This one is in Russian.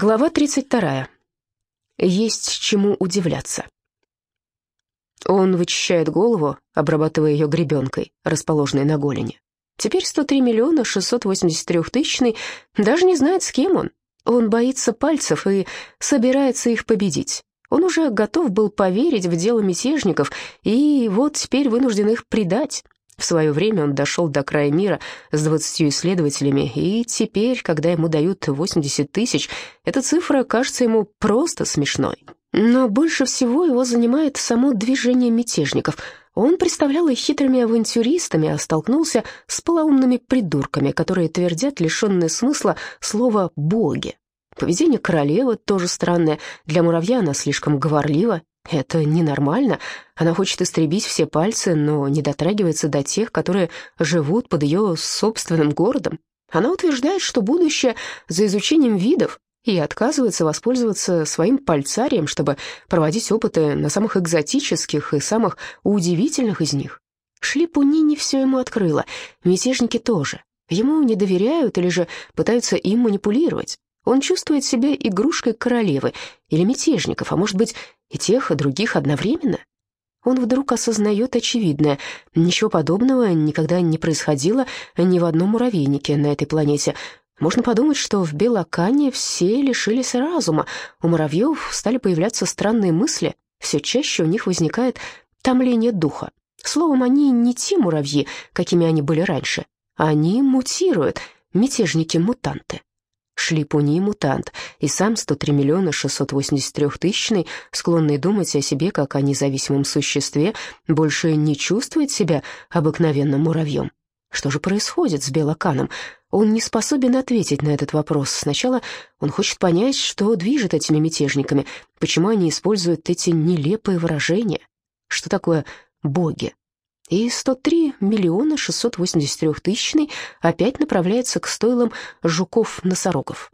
Глава 32. Есть чему удивляться. Он вычищает голову, обрабатывая ее гребенкой, расположенной на голени. Теперь 103 миллиона 683 тысячный, даже не знает, с кем он. Он боится пальцев и собирается их победить. Он уже готов был поверить в дело мятежников, и вот теперь вынужден их предать. В свое время он дошел до края мира с двадцатью исследователями, и теперь, когда ему дают 80 тысяч, эта цифра кажется ему просто смешной. Но больше всего его занимает само движение мятежников. Он представлял их хитрыми авантюристами, а столкнулся с полоумными придурками, которые твердят лишенное смысла слово «боги». Поведение королевы тоже странное. Для муравья она слишком говорлива это ненормально. Она хочет истребить все пальцы, но не дотрагивается до тех, которые живут под ее собственным городом. Она утверждает, что будущее за изучением видов, и отказывается воспользоваться своим пальцарием, чтобы проводить опыты на самых экзотических и самых удивительных из них. Шлипуни не все ему открыла, мятежники тоже. Ему не доверяют или же пытаются им манипулировать. Он чувствует себя игрушкой королевы или мятежников, а может быть и тех, и других одновременно? Он вдруг осознает очевидное. Ничего подобного никогда не происходило ни в одном муравейнике на этой планете. Можно подумать, что в Белокане все лишились разума. У муравьев стали появляться странные мысли. Все чаще у них возникает томление духа. Словом, они не те муравьи, какими они были раньше. Они мутируют, мятежники-мутанты. Шлипуни мутант, и сам 103 миллиона 683 тысячный, склонный думать о себе как о независимом существе, больше не чувствует себя обыкновенным муравьем. Что же происходит с Белоканом? Он не способен ответить на этот вопрос. Сначала он хочет понять, что движет этими мятежниками, почему они используют эти нелепые выражения. Что такое боги? И 103 миллиона 683 тысячный опять направляется к стойлам жуков-носорогов.